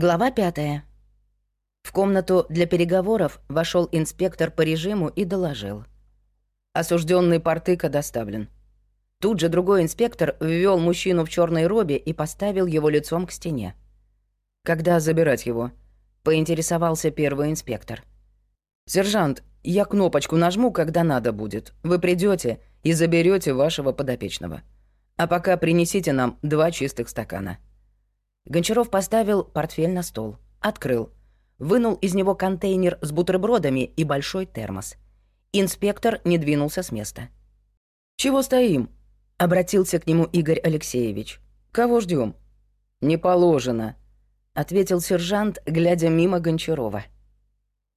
Глава пятая. В комнату для переговоров вошел инспектор по режиму и доложил. Осужденный Портыка доставлен. Тут же другой инспектор ввел мужчину в черной робе и поставил его лицом к стене. «Когда забирать его?» — поинтересовался первый инспектор. «Сержант, я кнопочку нажму, когда надо будет. Вы придете и заберете вашего подопечного. А пока принесите нам два чистых стакана». Гончаров поставил портфель на стол, открыл, вынул из него контейнер с бутербродами и большой термос. Инспектор не двинулся с места. «Чего стоим?» — обратился к нему Игорь Алексеевич. «Кого ждем? «Не положено», — ответил сержант, глядя мимо Гончарова.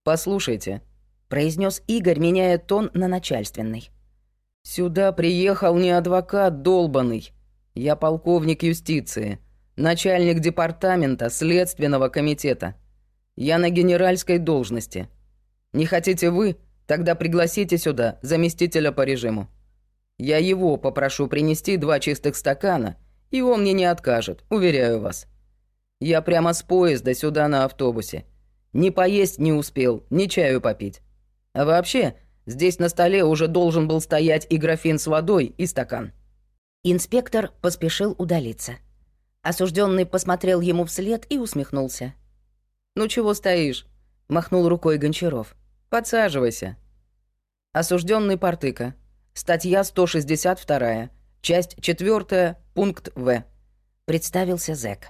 «Послушайте», — произнес Игорь, меняя тон на начальственный. «Сюда приехал не адвокат долбанный. Я полковник юстиции начальник департамента Следственного комитета. Я на генеральской должности. Не хотите вы, тогда пригласите сюда заместителя по режиму. Я его попрошу принести два чистых стакана, и он мне не откажет, уверяю вас. Я прямо с поезда сюда на автобусе. Ни поесть не успел, ни чаю попить. А вообще, здесь на столе уже должен был стоять и графин с водой, и стакан». Инспектор поспешил удалиться. Осужденный посмотрел ему вслед и усмехнулся. «Ну чего стоишь?» — махнул рукой Гончаров. «Подсаживайся». Осужденный Портыка. Статья 162, часть 4, пункт В. Представился зэк.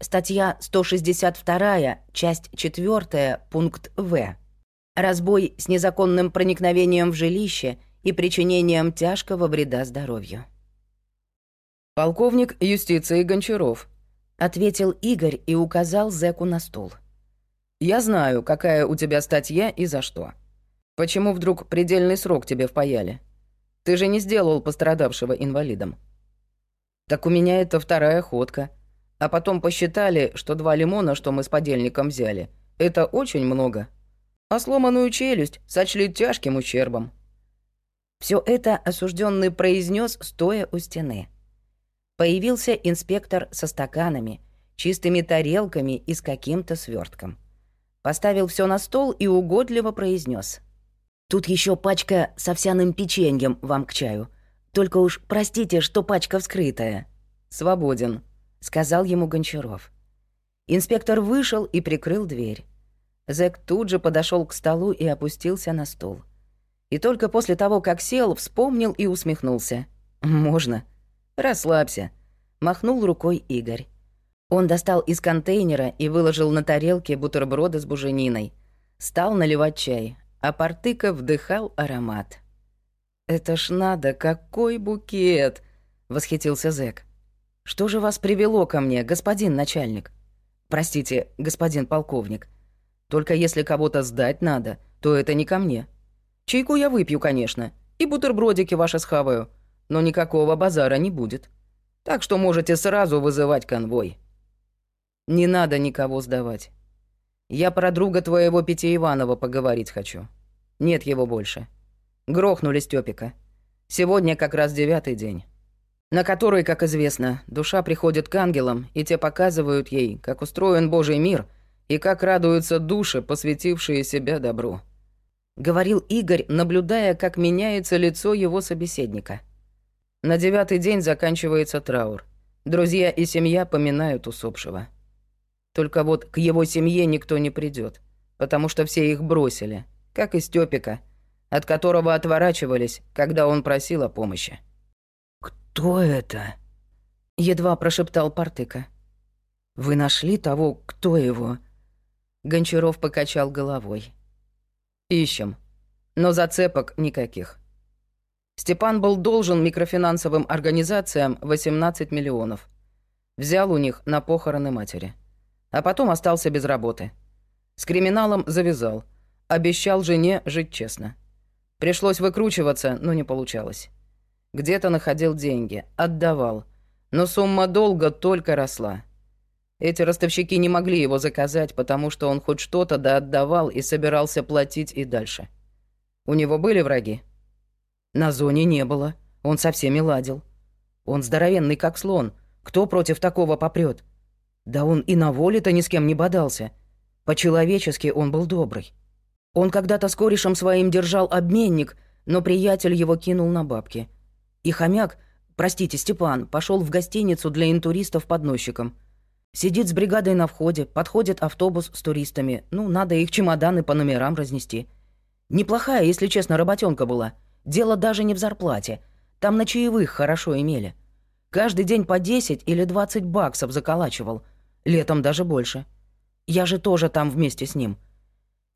Статья 162, часть 4, пункт В. Разбой с незаконным проникновением в жилище и причинением тяжкого вреда здоровью. «Полковник юстиции Гончаров», — ответил Игорь и указал зэку на стул. «Я знаю, какая у тебя статья и за что. Почему вдруг предельный срок тебе впаяли? Ты же не сделал пострадавшего инвалидом». «Так у меня это вторая ходка. А потом посчитали, что два лимона, что мы с подельником взяли, это очень много. А сломанную челюсть сочли тяжким ущербом». Все это осужденный произнес, стоя у стены. Появился инспектор со стаканами, чистыми тарелками и с каким-то свертком. Поставил все на стол и угодливо произнес: «Тут еще пачка с овсяным печеньем вам к чаю. Только уж простите, что пачка вскрытая». «Свободен», — сказал ему Гончаров. Инспектор вышел и прикрыл дверь. Зэк тут же подошел к столу и опустился на стул. И только после того, как сел, вспомнил и усмехнулся. «Можно». «Расслабься», — махнул рукой Игорь. Он достал из контейнера и выложил на тарелке бутерброды с бужениной. Стал наливать чай, а Портыка вдыхал аромат. «Это ж надо, какой букет!» — восхитился зэк. «Что же вас привело ко мне, господин начальник? Простите, господин полковник. Только если кого-то сдать надо, то это не ко мне. Чайку я выпью, конечно, и бутербродики ваши схаваю, но никакого базара не будет. Так что можете сразу вызывать конвой. Не надо никого сдавать. Я про друга твоего Пети Иванова поговорить хочу. Нет его больше. Грохнули Стёпика. Сегодня как раз девятый день. На который, как известно, душа приходит к ангелам, и те показывают ей, как устроен Божий мир и как радуются души, посвятившие себя добру. Говорил Игорь, наблюдая, как меняется лицо его собеседника. На девятый день заканчивается траур. Друзья и семья поминают усопшего. Только вот к его семье никто не придет, потому что все их бросили, как и Стёпика, от которого отворачивались, когда он просил о помощи. «Кто это?» — едва прошептал Партыка. «Вы нашли того, кто его?» Гончаров покачал головой. «Ищем, но зацепок никаких. Степан был должен микрофинансовым организациям 18 миллионов. Взял у них на похороны матери. А потом остался без работы. С криминалом завязал. Обещал жене жить честно. Пришлось выкручиваться, но не получалось. Где-то находил деньги, отдавал. Но сумма долга только росла. Эти ростовщики не могли его заказать, потому что он хоть что-то да отдавал и собирался платить и дальше. У него были враги? На зоне не было. Он со всеми ладил. Он здоровенный, как слон. Кто против такого попрет? Да он и на воле-то ни с кем не бодался. По-человечески он был добрый. Он когда-то с корешем своим держал обменник, но приятель его кинул на бабки. И хомяк, простите, Степан, пошел в гостиницу для интуристов подносчиком. Сидит с бригадой на входе, подходит автобус с туристами. Ну, надо их чемоданы по номерам разнести. Неплохая, если честно, работенка была. Дело даже не в зарплате. Там на чаевых хорошо имели. Каждый день по 10 или 20 баксов заколачивал. Летом даже больше. Я же тоже там вместе с ним.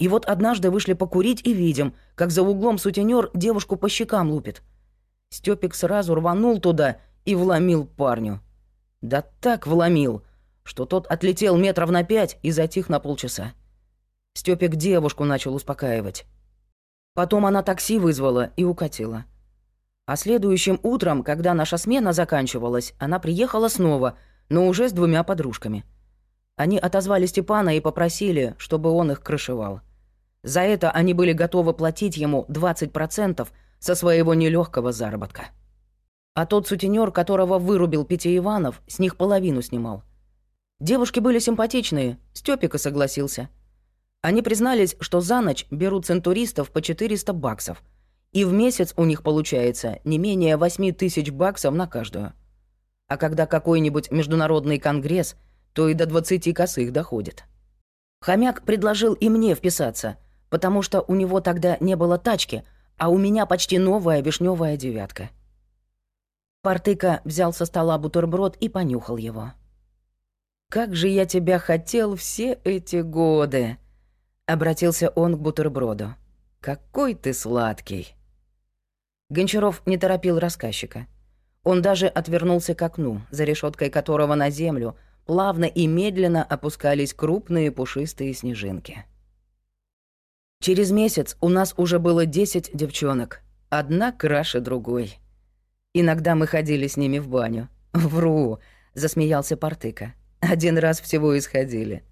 И вот однажды вышли покурить и видим, как за углом сутенер девушку по щекам лупит. Стёпик сразу рванул туда и вломил парню. Да так вломил, что тот отлетел метров на пять и затих на полчаса. Стёпик девушку начал успокаивать. Потом она такси вызвала и укатила. А следующим утром, когда наша смена заканчивалась, она приехала снова, но уже с двумя подружками. Они отозвали Степана и попросили, чтобы он их крышевал. За это они были готовы платить ему 20% со своего нелегкого заработка. А тот сутенер, которого вырубил Петя Иванов, с них половину снимал. Девушки были симпатичные, Стёпика согласился. Они признались, что за ночь берут центуристов по 400 баксов, и в месяц у них получается не менее 8 тысяч баксов на каждую. А когда какой-нибудь международный конгресс, то и до 20 косых доходит. Хомяк предложил и мне вписаться — потому что у него тогда не было тачки, а у меня почти новая вишневая девятка. Партыка взял со стола бутерброд и понюхал его. «Как же я тебя хотел все эти годы!» — обратился он к бутерброду. «Какой ты сладкий!» Гончаров не торопил рассказчика. Он даже отвернулся к окну, за решеткой которого на землю плавно и медленно опускались крупные пушистые снежинки. Через месяц у нас уже было 10 девчонок, одна краше другой. Иногда мы ходили с ними в баню. «Вру», — засмеялся Партыка. «Один раз всего исходили.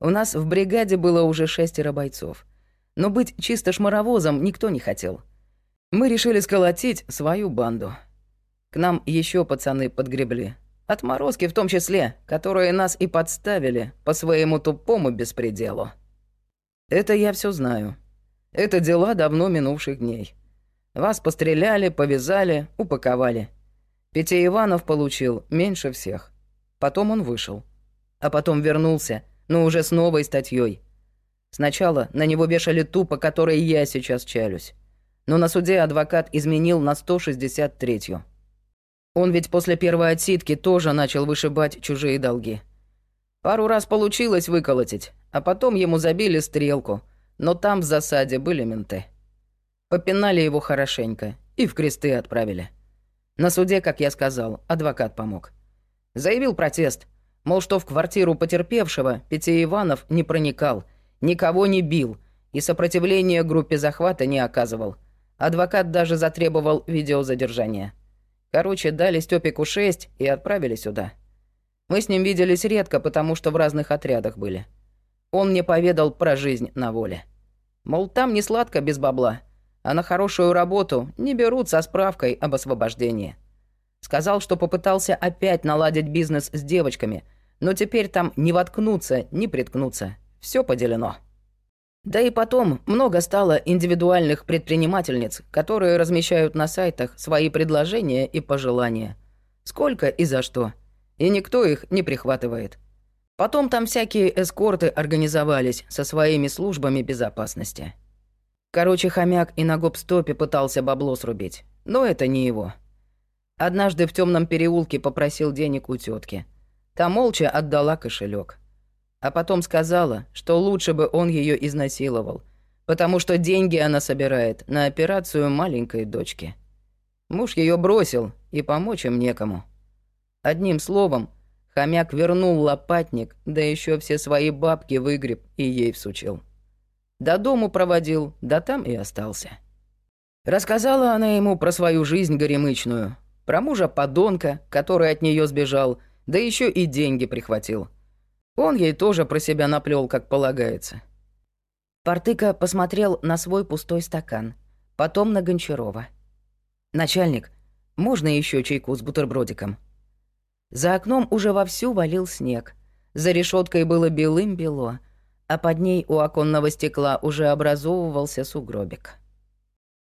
У нас в бригаде было уже шестеро бойцов. Но быть чисто шмаровозом никто не хотел. Мы решили сколотить свою банду. К нам еще пацаны подгребли. Отморозки в том числе, которые нас и подставили по своему тупому беспределу. Это я все знаю. Это дела давно минувших дней. Вас постреляли, повязали, упаковали. Петя Иванов получил меньше всех. Потом он вышел. А потом вернулся, но уже с новой статьей. Сначала на него вешали ту, по которой я сейчас чалюсь. Но на суде адвокат изменил на 163-ю. Он ведь после первой отсидки тоже начал вышибать чужие долги. Пару раз получилось выколотить, а потом ему забили стрелку, но там в засаде были менты. Попинали его хорошенько и в кресты отправили. На суде, как я сказал, адвокат помог. Заявил протест, мол, что в квартиру потерпевшего Петя Иванов не проникал, никого не бил и сопротивления группе захвата не оказывал. Адвокат даже затребовал видеозадержания. Короче, дали Стёпику 6 и отправили сюда. Мы с ним виделись редко, потому что в разных отрядах были. Он мне поведал про жизнь на воле. Мол, там не сладко без бабла, а на хорошую работу не берут со справкой об освобождении. Сказал, что попытался опять наладить бизнес с девочками, но теперь там не воткнуться, не приткнуться. Все поделено. Да и потом много стало индивидуальных предпринимательниц, которые размещают на сайтах свои предложения и пожелания. Сколько и за что. И никто их не прихватывает. Потом там всякие эскорты организовались со своими службами безопасности. Короче, хомяк и на гоп-стопе пытался бабло срубить, но это не его. Однажды в темном переулке попросил денег у тетки. Та молча отдала кошелек, А потом сказала, что лучше бы он ее изнасиловал, потому что деньги она собирает на операцию маленькой дочки. Муж ее бросил, и помочь им некому. Одним словом, Хомяк вернул лопатник, да еще все свои бабки выгреб и ей всучил. До дому проводил, да там и остался. Рассказала она ему про свою жизнь горемычную, про мужа-подонка, который от нее сбежал, да еще и деньги прихватил. Он ей тоже про себя наплел, как полагается. Партыка посмотрел на свой пустой стакан, потом на Гончарова. «Начальник, можно еще чайку с бутербродиком?» За окном уже вовсю валил снег. За решеткой было белым-бело, а под ней у оконного стекла уже образовывался сугробик.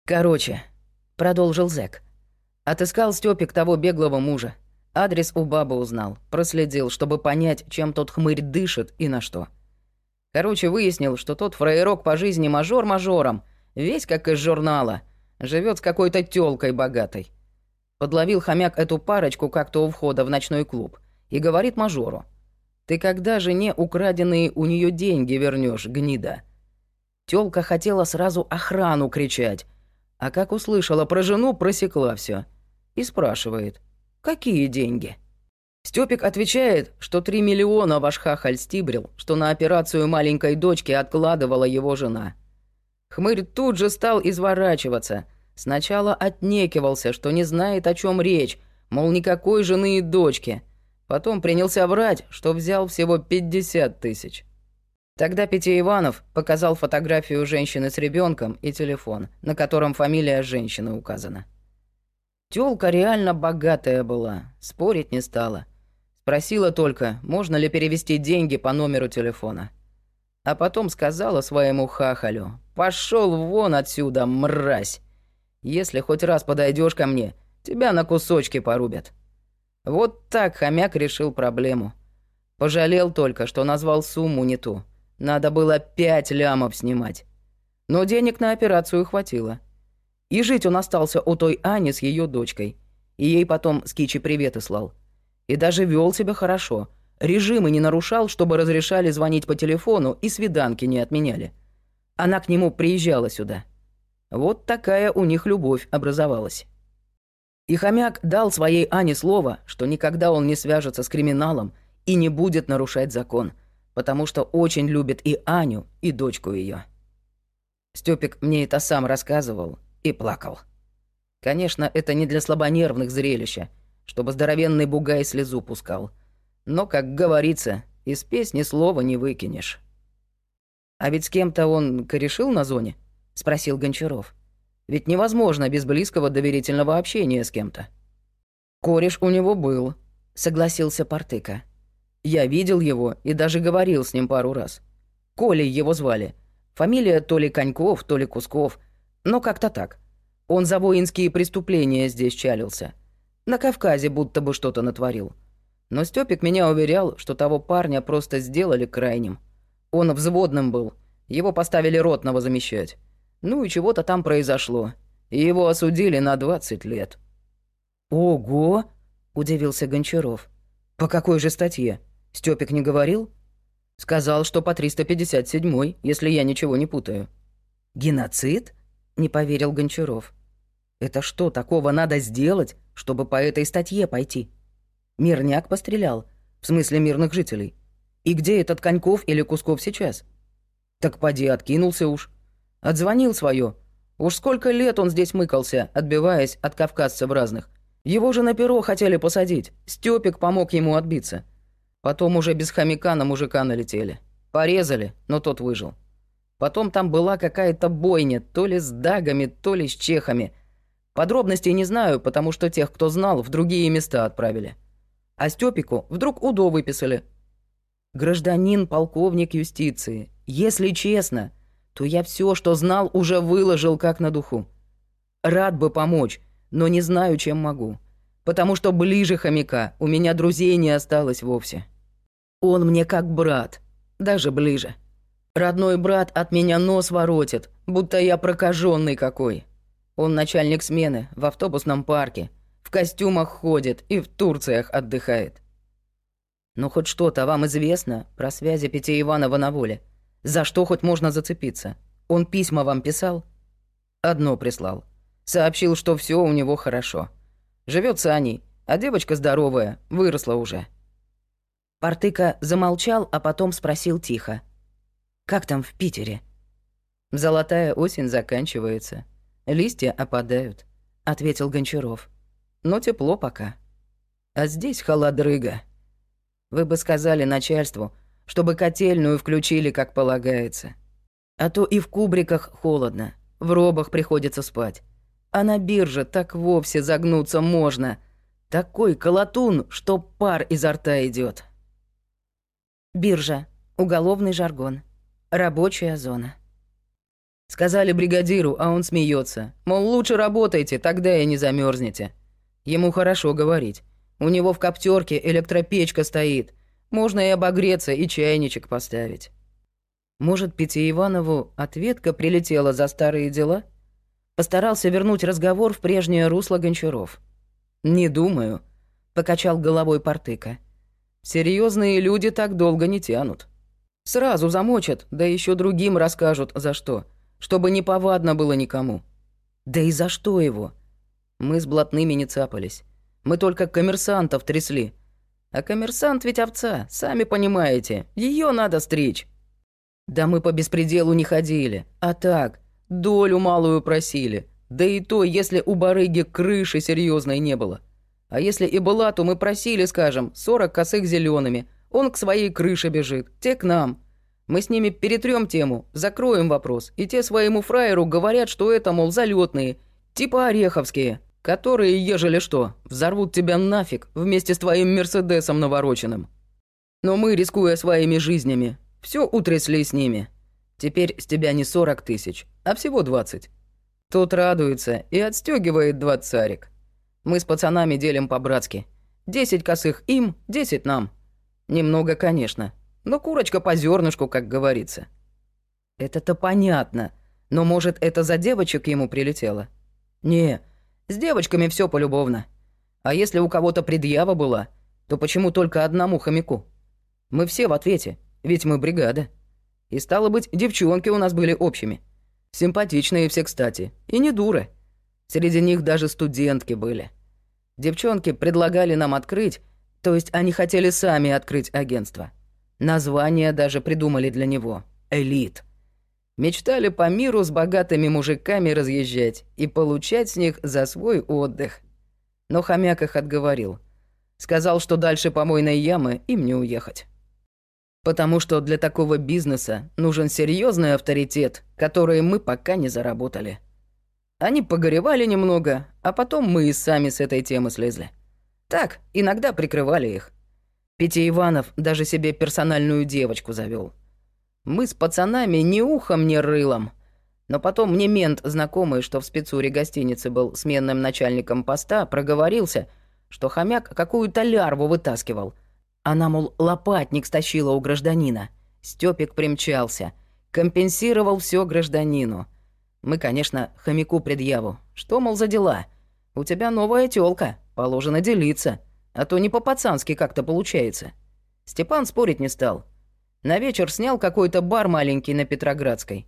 «Короче», — продолжил зэк, — «отыскал Стёпик того беглого мужа. Адрес у бабы узнал, проследил, чтобы понять, чем тот хмырь дышит и на что. Короче, выяснил, что тот фраерок по жизни мажор мажором, весь как из журнала, живет с какой-то тёлкой богатой. Подловил хомяк эту парочку как-то у входа в ночной клуб и говорит мажору. «Ты когда жене украденные у нее деньги вернешь, гнида?» Тёлка хотела сразу охрану кричать, а как услышала про жену, просекла все И спрашивает, «Какие деньги?» Стёпик отвечает, что три миллиона ваш хахаль стибрил, что на операцию маленькой дочки откладывала его жена. Хмырь тут же стал изворачиваться – Сначала отнекивался, что не знает, о чем речь, мол, никакой жены и дочки. Потом принялся врать, что взял всего 50 тысяч. Тогда Петя Иванов показал фотографию женщины с ребенком и телефон, на котором фамилия женщины указана. Тёлка реально богатая была, спорить не стала. Спросила только, можно ли перевести деньги по номеру телефона. А потом сказала своему хахалю, «Пошёл вон отсюда, мразь!» Если хоть раз подойдешь ко мне, тебя на кусочки порубят». Вот так хомяк решил проблему. Пожалел только, что назвал сумму не ту. Надо было пять лямов снимать. Но денег на операцию хватило. И жить он остался у той Ани с ее дочкой. И ей потом с Кичи приветы слал. И даже вел себя хорошо. Режимы не нарушал, чтобы разрешали звонить по телефону и свиданки не отменяли. Она к нему приезжала сюда. Вот такая у них любовь образовалась. И хомяк дал своей Ане слово, что никогда он не свяжется с криминалом и не будет нарушать закон, потому что очень любит и Аню, и дочку ее. Стёпик мне это сам рассказывал и плакал. Конечно, это не для слабонервных зрелища, чтобы здоровенный бугай слезу пускал. Но, как говорится, из песни слова не выкинешь. А ведь с кем-то он корешил на зоне? — спросил Гончаров. «Ведь невозможно без близкого доверительного общения с кем-то». «Кореш у него был», — согласился Портыка. «Я видел его и даже говорил с ним пару раз. Колей его звали. Фамилия то ли Коньков, то ли Кусков. Но как-то так. Он за воинские преступления здесь чалился. На Кавказе будто бы что-то натворил. Но Стёпик меня уверял, что того парня просто сделали крайним. Он взводным был. Его поставили ротного замещать. Ну и чего-то там произошло. И его осудили на 20 лет. «Ого!» — удивился Гончаров. «По какой же статье? Стёпик не говорил?» «Сказал, что по 357-й, если я ничего не путаю». «Геноцид?» — не поверил Гончаров. «Это что, такого надо сделать, чтобы по этой статье пойти?» Мирняк пострелял, в смысле мирных жителей. И где этот Коньков или Кусков сейчас? Так поди откинулся уж. Отзвонил свое. Уж сколько лет он здесь мыкался, отбиваясь от кавказцев разных. Его же на перо хотели посадить. Стёпик помог ему отбиться. Потом уже без хомяка на мужика налетели. Порезали, но тот выжил. Потом там была какая-то бойня, то ли с дагами, то ли с чехами. Подробностей не знаю, потому что тех, кто знал, в другие места отправили. А Стёпику вдруг УДО выписали. Гражданин полковник юстиции. Если честно, то я все, что знал, уже выложил как на духу. Рад бы помочь, но не знаю, чем могу. Потому что ближе хомяка у меня друзей не осталось вовсе. Он мне как брат, даже ближе. Родной брат от меня нос воротит, будто я прокаженный какой. Он начальник смены в автобусном парке, в костюмах ходит и в Турциях отдыхает. Ну хоть что-то вам известно про связи Пяти Иванова на воле? За что хоть можно зацепиться? Он письма вам писал? Одно прислал. Сообщил, что все у него хорошо. Живет с Аней, а девочка здоровая, выросла уже. Портыка замолчал, а потом спросил тихо. «Как там в Питере?» «Золотая осень заканчивается. Листья опадают», — ответил Гончаров. «Но тепло пока. А здесь холодрыга. Вы бы сказали начальству, чтобы котельную включили, как полагается. А то и в кубриках холодно, в робах приходится спать. А на бирже так вовсе загнуться можно. Такой колотун, что пар изо рта идет. Биржа. Уголовный жаргон. Рабочая зона. Сказали бригадиру, а он смеется. Мол, лучше работайте, тогда и не замерзнете. Ему хорошо говорить. У него в коптерке электропечка стоит. Можно и обогреться, и чайничек поставить. Может, Пяти Иванову ответка прилетела за старые дела? Постарался вернуть разговор в прежнее русло Гончаров. «Не думаю», — покачал головой Портыка. Серьезные люди так долго не тянут. Сразу замочат, да еще другим расскажут, за что, чтобы не повадно было никому. Да и за что его? Мы с блатными не цапались. Мы только коммерсантов трясли. А коммерсант ведь овца, сами понимаете, ее надо стричь. Да мы по беспределу не ходили, а так, долю малую просили. Да и то, если у барыги крыши серьезной не было. А если и была, то мы просили, скажем, 40 косых зелеными. Он к своей крыше бежит, те к нам. Мы с ними перетрем тему, закроем вопрос, и те своему фраеру говорят, что это, мол, залетные, типа ореховские, которые, ежели что, взорвут тебя нафиг вместе с твоим Мерседесом навороченным. Но мы, рискуя своими жизнями, все утрясли с ними. Теперь с тебя не 40 тысяч, а всего 20. Тут радуется и отстегивает два царик. Мы с пацанами делим по-братски. Десять косых им, десять нам. Немного, конечно. Но курочка по зернышку, как говорится. Это-то понятно. Но, может, это за девочек ему прилетело? Не, с девочками все полюбовно. А если у кого-то предъява была, то почему только одному хомяку? Мы все в ответе, ведь мы бригада. И стало быть, девчонки у нас были общими. Симпатичные все, кстати, и не дуры. Среди них даже студентки были. Девчонки предлагали нам открыть, то есть они хотели сами открыть агентство. Название даже придумали для него — «Элит». Мечтали по миру с богатыми мужиками разъезжать и получать с них за свой отдых. Но хомяк их отговорил. Сказал, что дальше помойной ямы им не уехать. Потому что для такого бизнеса нужен серьезный авторитет, который мы пока не заработали. Они погоревали немного, а потом мы и сами с этой темы слезли. Так, иногда прикрывали их. Петя Иванов даже себе персональную девочку завел. Мы с пацанами ни ухом, ни рылом. Но потом мне мент, знакомый, что в спецуре гостиницы был сменным начальником поста, проговорился, что хомяк какую-то лярву вытаскивал. Она, мол, лопатник стащила у гражданина. Стёпик примчался. Компенсировал все гражданину. Мы, конечно, хомяку предъяву. Что, мол, за дела? У тебя новая тёлка, положено делиться. А то не по-пацански как-то получается. Степан спорить не стал. На вечер снял какой-то бар маленький на Петроградской.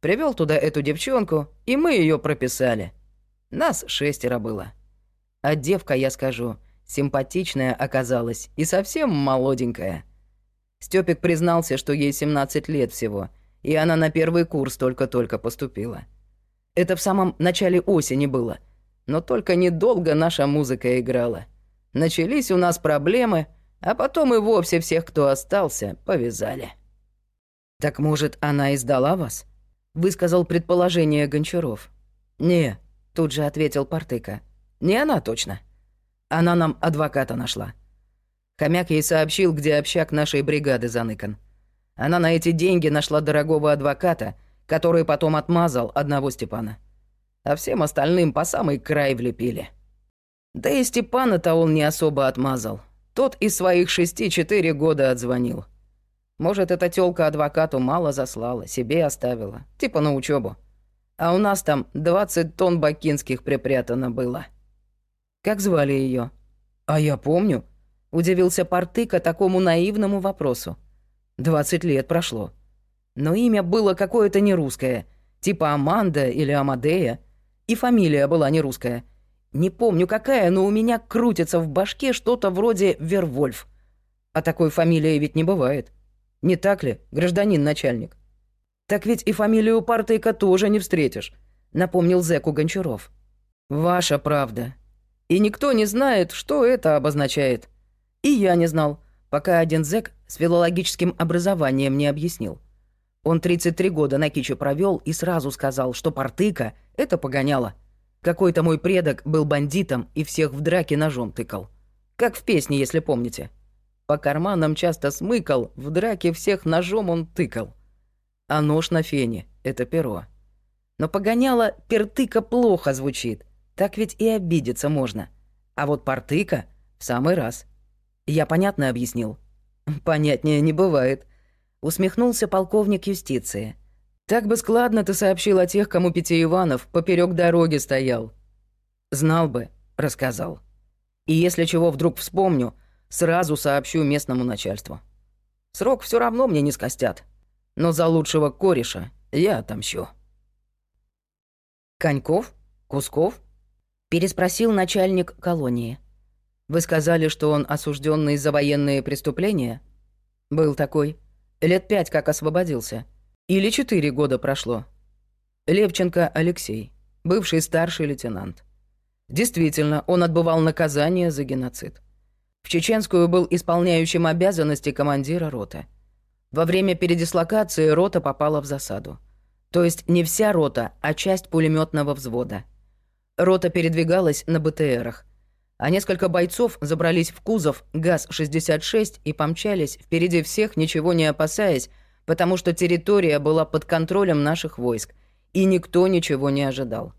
Привел туда эту девчонку, и мы ее прописали. Нас шестеро было. А девка, я скажу, симпатичная оказалась и совсем молоденькая. Стёпик признался, что ей 17 лет всего, и она на первый курс только-только поступила. Это в самом начале осени было. Но только недолго наша музыка играла. Начались у нас проблемы, а потом и вовсе всех, кто остался, повязали. «Так, может, она и сдала вас?» — высказал предположение Гончаров. «Не», — тут же ответил Партыка. «Не она точно. Она нам адвоката нашла». Хомяк ей сообщил, где общак нашей бригады заныкан. Она на эти деньги нашла дорогого адвоката — который потом отмазал одного Степана. А всем остальным по самый край влепили. Да и Степана-то он не особо отмазал. Тот из своих шести четыре года отзвонил. Может, эта тёлка адвокату мало заслала, себе оставила, типа на учебу. А у нас там 20 тонн бакинских припрятано было. Как звали ее? А я помню. Удивился Портыка такому наивному вопросу. 20 лет прошло но имя было какое-то не русское, типа Аманда или Амадея, и фамилия была не русская. Не помню какая, но у меня крутится в башке что-то вроде Вервольф. А такой фамилии ведь не бывает. Не так ли, гражданин начальник? Так ведь и фамилию Партейка тоже не встретишь, напомнил зэку Гончаров. Ваша правда. И никто не знает, что это обозначает. И я не знал, пока один зэк с филологическим образованием не объяснил. Он 33 года на Киче провел и сразу сказал, что Портыка — это погоняло. Какой-то мой предок был бандитом и всех в драке ножом тыкал. Как в песне, если помните. По карманам часто смыкал, в драке всех ножом он тыкал. А нож на фене — это перо. Но погоняло «пертыка» плохо звучит. Так ведь и обидеться можно. А вот «портыка» — в самый раз. Я понятно объяснил? Понятнее не бывает. Усмехнулся полковник юстиции. Так бы складно ты сообщил о тех, кому Пяти Иванов поперек дороги стоял. Знал бы, рассказал. И если чего вдруг вспомню, сразу сообщу местному начальству. Срок все равно мне не скостят. Но за лучшего кореша я отомщу. «Коньков? Кусков?» — переспросил начальник колонии. «Вы сказали, что он осужденный за военные преступления?» «Был такой. Лет пять как освободился. Или четыре года прошло. Левченко Алексей, бывший старший лейтенант. Действительно, он отбывал наказание за геноцид. В Чеченскую был исполняющим обязанности командира роты. Во время передислокации рота попала в засаду. То есть не вся рота, а часть пулеметного взвода. Рота передвигалась на БТРах, а несколько бойцов забрались в кузов ГАЗ-66 и помчались впереди всех, ничего не опасаясь, потому что территория была под контролем наших войск, и никто ничего не ожидал.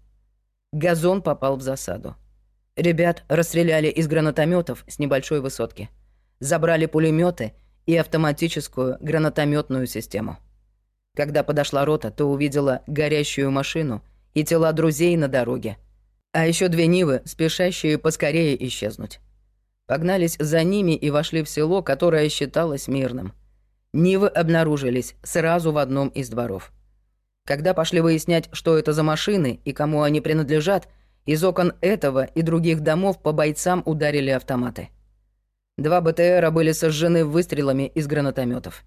Газон попал в засаду. Ребят расстреляли из гранатометов с небольшой высотки. Забрали пулеметы и автоматическую гранатометную систему. Когда подошла рота, то увидела горящую машину и тела друзей на дороге. А еще две Нивы, спешащие поскорее исчезнуть. Погнались за ними и вошли в село, которое считалось мирным. Нивы обнаружились сразу в одном из дворов. Когда пошли выяснять, что это за машины и кому они принадлежат, из окон этого и других домов по бойцам ударили автоматы. Два БТРа были сожжены выстрелами из гранатометов.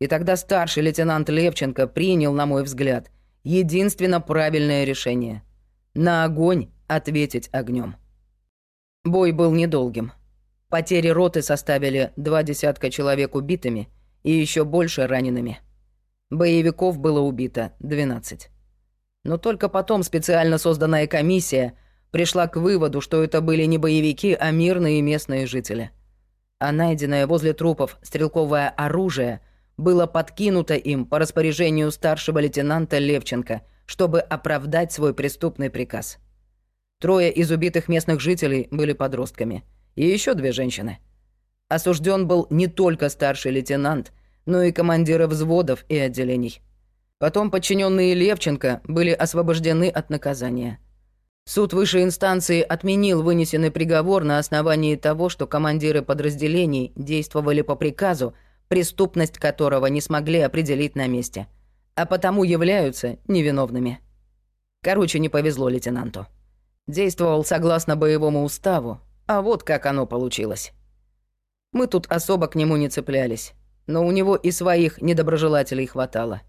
И тогда старший лейтенант Левченко принял, на мой взгляд, единственно правильное решение. На огонь ответить огнем. Бой был недолгим. Потери роты составили два десятка человек убитыми и еще больше ранеными. Боевиков было убито 12. Но только потом специально созданная комиссия пришла к выводу, что это были не боевики, а мирные местные жители. А найденное возле трупов стрелковое оружие – было подкинуто им по распоряжению старшего лейтенанта Левченко, чтобы оправдать свой преступный приказ. Трое из убитых местных жителей были подростками, и еще две женщины. Осужден был не только старший лейтенант, но и командиры взводов и отделений. Потом подчиненные Левченко были освобождены от наказания. Суд высшей инстанции отменил вынесенный приговор на основании того, что командиры подразделений действовали по приказу, преступность которого не смогли определить на месте, а потому являются невиновными. Короче, не повезло лейтенанту. Действовал согласно боевому уставу, а вот как оно получилось. Мы тут особо к нему не цеплялись, но у него и своих недоброжелателей хватало.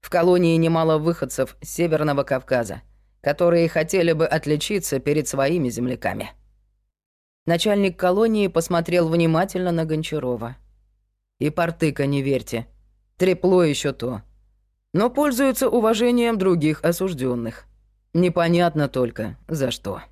В колонии немало выходцев с Северного Кавказа, которые хотели бы отличиться перед своими земляками. Начальник колонии посмотрел внимательно на Гончарова – и портыка не верьте. Трепло еще то. Но пользуются уважением других осужденных. Непонятно только, за что.